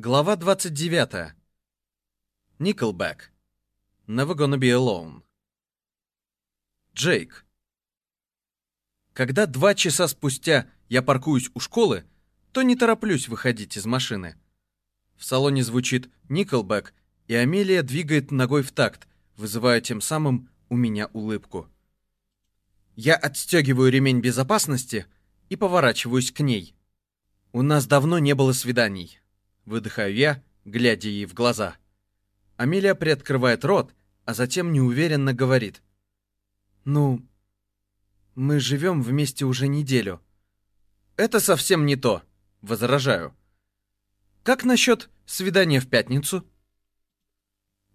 Глава 29. Nickelback. Never gonna be alone. Джейк. Когда два часа спустя я паркуюсь у школы, то не тороплюсь выходить из машины. В салоне звучит Nickelback, и Амелия двигает ногой в такт, вызывая тем самым у меня улыбку. Я отстегиваю ремень безопасности и поворачиваюсь к ней. У нас давно не было свиданий. Выдыхаю я, глядя ей в глаза. Амелия приоткрывает рот, а затем неуверенно говорит. «Ну, мы живем вместе уже неделю». «Это совсем не то», — возражаю. «Как насчет свидания в пятницу?»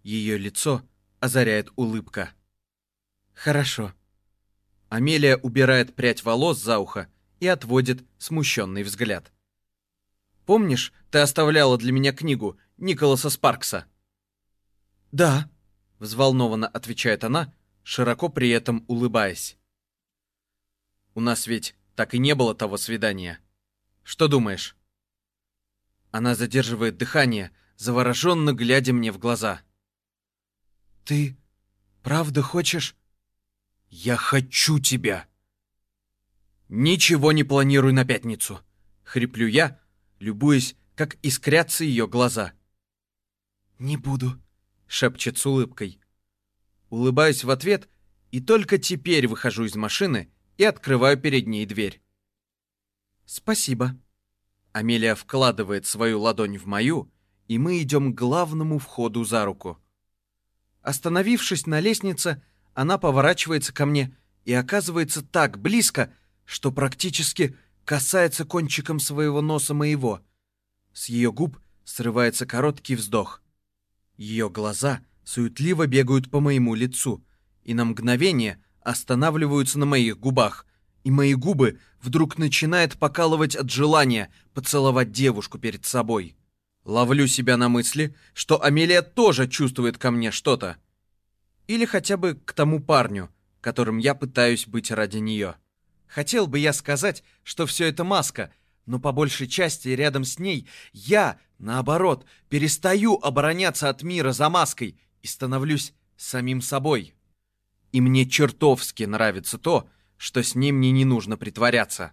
Ее лицо озаряет улыбка. «Хорошо». Амелия убирает прядь волос за ухо и отводит смущенный взгляд. Помнишь, ты оставляла для меня книгу Николаса Спаркса?» «Да», — взволнованно отвечает она, широко при этом улыбаясь. «У нас ведь так и не было того свидания. Что думаешь?» Она задерживает дыхание, завороженно глядя мне в глаза. «Ты правда хочешь?» «Я хочу тебя!» «Ничего не планирую на пятницу!» — хриплю я, любуясь, как искрятся ее глаза. «Не буду», — шепчет с улыбкой. Улыбаюсь в ответ и только теперь выхожу из машины и открываю перед ней дверь. «Спасибо». Амелия вкладывает свою ладонь в мою, и мы идем к главному входу за руку. Остановившись на лестнице, она поворачивается ко мне и оказывается так близко, что практически касается кончиком своего носа моего. С ее губ срывается короткий вздох. Ее глаза суетливо бегают по моему лицу и на мгновение останавливаются на моих губах, и мои губы вдруг начинают покалывать от желания поцеловать девушку перед собой. Ловлю себя на мысли, что Амелия тоже чувствует ко мне что-то. Или хотя бы к тому парню, которым я пытаюсь быть ради нее. Хотел бы я сказать, что все это маска, но по большей части рядом с ней я, наоборот, перестаю обороняться от мира за маской и становлюсь самим собой. И мне чертовски нравится то, что с ним мне не нужно притворяться.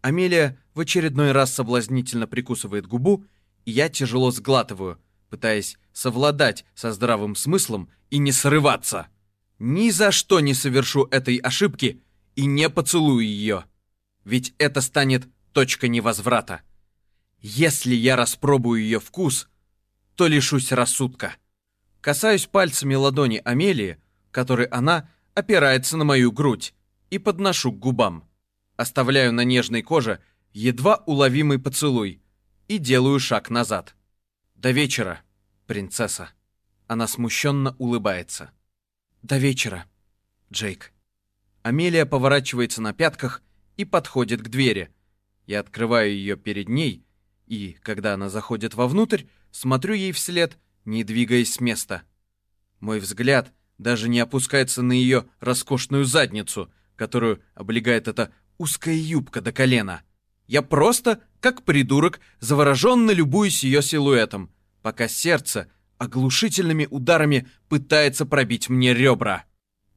Амелия в очередной раз соблазнительно прикусывает губу, и я тяжело сглатываю, пытаясь совладать со здравым смыслом и не срываться. Ни за что не совершу этой ошибки — и не поцелую ее. Ведь это станет точка невозврата. Если я распробую ее вкус, то лишусь рассудка. Касаюсь пальцами ладони Амелии, которой она опирается на мою грудь, и подношу к губам. Оставляю на нежной коже едва уловимый поцелуй и делаю шаг назад. До вечера, принцесса. Она смущенно улыбается. До вечера, Джейк. Амелия поворачивается на пятках и подходит к двери. Я открываю ее перед ней, и, когда она заходит вовнутрь, смотрю ей вслед, не двигаясь с места. Мой взгляд даже не опускается на ее роскошную задницу, которую облегает эта узкая юбка до колена. Я просто, как придурок, завороженно любуюсь ее силуэтом, пока сердце оглушительными ударами пытается пробить мне ребра.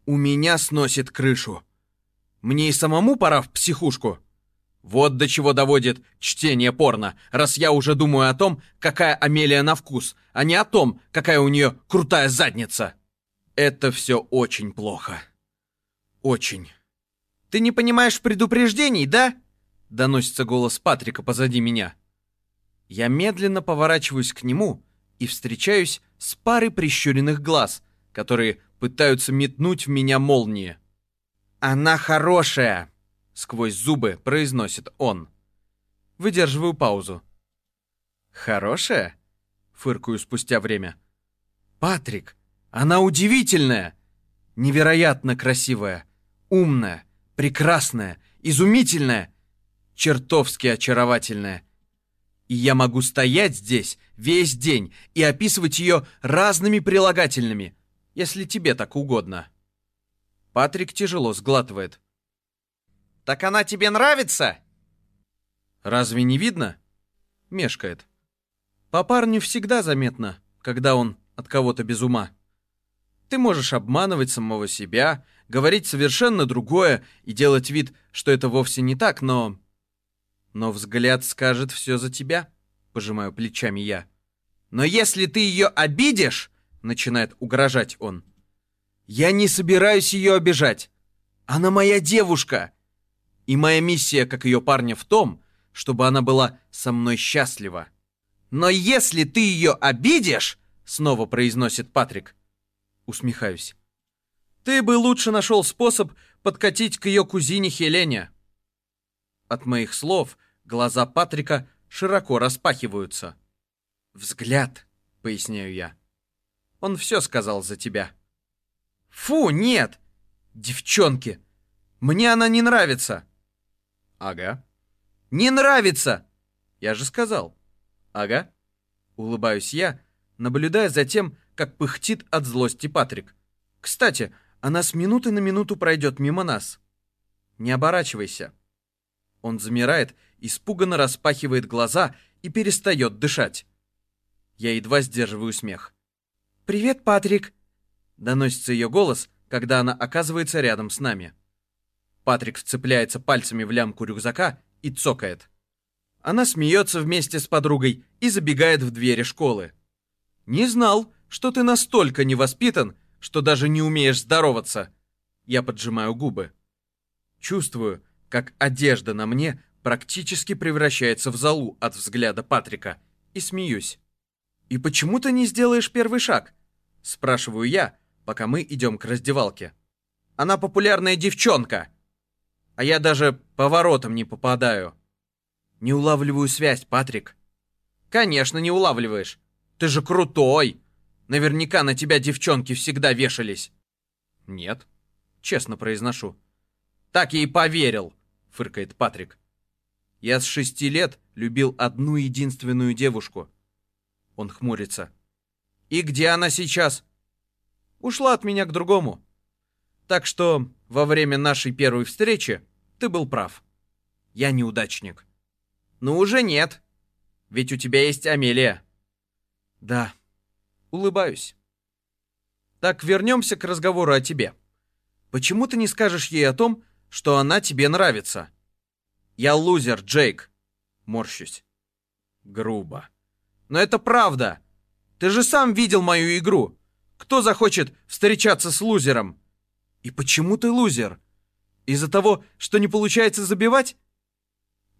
У меня сносит крышу. Мне и самому пора в психушку. Вот до чего доводит чтение порно, раз я уже думаю о том, какая Амелия на вкус, а не о том, какая у нее крутая задница. Это все очень плохо. Очень. «Ты не понимаешь предупреждений, да?» Доносится голос Патрика позади меня. Я медленно поворачиваюсь к нему и встречаюсь с парой прищуренных глаз, которые пытаются метнуть в меня молнии. «Она хорошая!» — сквозь зубы произносит он. Выдерживаю паузу. «Хорошая?» — фыркаю спустя время. «Патрик, она удивительная! Невероятно красивая, умная, прекрасная, изумительная, чертовски очаровательная. И я могу стоять здесь весь день и описывать ее разными прилагательными, если тебе так угодно. Патрик тяжело сглатывает. «Так она тебе нравится?» «Разве не видно?» Мешкает. По парню всегда заметно, когда он от кого-то без ума. Ты можешь обманывать самого себя, говорить совершенно другое и делать вид, что это вовсе не так, но... Но взгляд скажет все за тебя, пожимаю плечами я. Но если ты ее обидишь, начинает угрожать он. Я не собираюсь ее обижать. Она моя девушка. И моя миссия, как ее парня, в том, чтобы она была со мной счастлива. Но если ты ее обидишь, снова произносит Патрик, усмехаюсь. Ты бы лучше нашел способ подкатить к ее кузине Хелене. От моих слов глаза Патрика широко распахиваются. Взгляд, поясняю я. Он все сказал за тебя. Фу, нет! Девчонки! Мне она не нравится. Ага. Не нравится! Я же сказал. Ага. Улыбаюсь я, наблюдая за тем, как пыхтит от злости Патрик. Кстати, она с минуты на минуту пройдет мимо нас. Не оборачивайся. Он замирает, испуганно распахивает глаза и перестает дышать. Я едва сдерживаю смех. «Привет, Патрик!» Доносится ее голос, когда она оказывается рядом с нами. Патрик вцепляется пальцами в лямку рюкзака и цокает. Она смеется вместе с подругой и забегает в двери школы. «Не знал, что ты настолько невоспитан, что даже не умеешь здороваться!» Я поджимаю губы. Чувствую, как одежда на мне практически превращается в залу от взгляда Патрика, и смеюсь. «И почему ты не сделаешь первый шаг?» Спрашиваю я, пока мы идем к раздевалке. «Она популярная девчонка!» А я даже поворотом не попадаю. Не улавливаю связь, Патрик. Конечно, не улавливаешь. Ты же крутой. Наверняка на тебя девчонки всегда вешались. Нет, честно произношу. Так я и поверил, фыркает Патрик. Я с шести лет любил одну единственную девушку. Он хмурится. И где она сейчас? Ушла от меня к другому. Так что во время нашей первой встречи ты был прав. Я неудачник. «Ну уже нет. Ведь у тебя есть Амелия». «Да». Улыбаюсь. «Так вернемся к разговору о тебе. Почему ты не скажешь ей о том, что она тебе нравится?» «Я лузер, Джейк». Морщусь. Грубо. «Но это правда. Ты же сам видел мою игру. Кто захочет встречаться с лузером?» «И почему ты лузер? Из-за того, что не получается забивать?»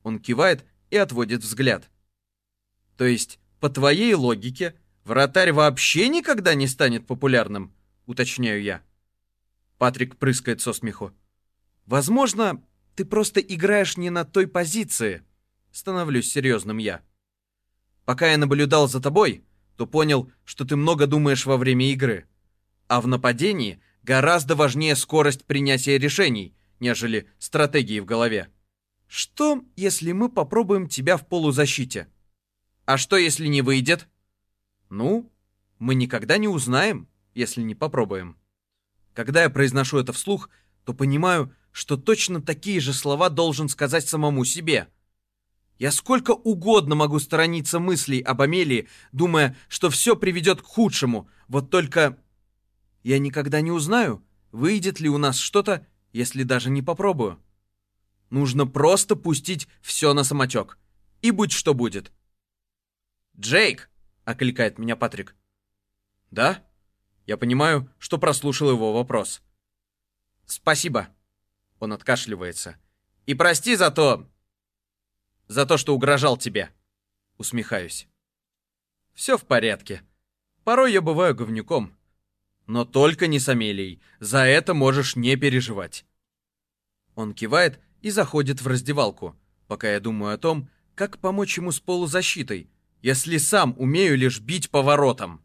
Он кивает и отводит взгляд. То есть, по твоей логике, вратарь вообще никогда не станет популярным, уточняю я. Патрик прыскает со смеху. Возможно, ты просто играешь не на той позиции. Становлюсь серьезным я. Пока я наблюдал за тобой, то понял, что ты много думаешь во время игры. А в нападении гораздо важнее скорость принятия решений, нежели стратегии в голове. Что, если мы попробуем тебя в полузащите? А что, если не выйдет? Ну, мы никогда не узнаем, если не попробуем. Когда я произношу это вслух, то понимаю, что точно такие же слова должен сказать самому себе. Я сколько угодно могу сторониться мыслей об Амелии, думая, что все приведет к худшему, вот только я никогда не узнаю, выйдет ли у нас что-то, если даже не попробую. Нужно просто пустить все на самотек. И будь что будет. «Джейк!» — окликает меня Патрик. «Да?» Я понимаю, что прослушал его вопрос. «Спасибо!» Он откашливается. «И прости за то... за то, что угрожал тебе!» Усмехаюсь. «Все в порядке. Порой я бываю говнюком. Но только не с Амелией. За это можешь не переживать». Он кивает и заходит в раздевалку, пока я думаю о том, как помочь ему с полузащитой, если сам умею лишь бить поворотом.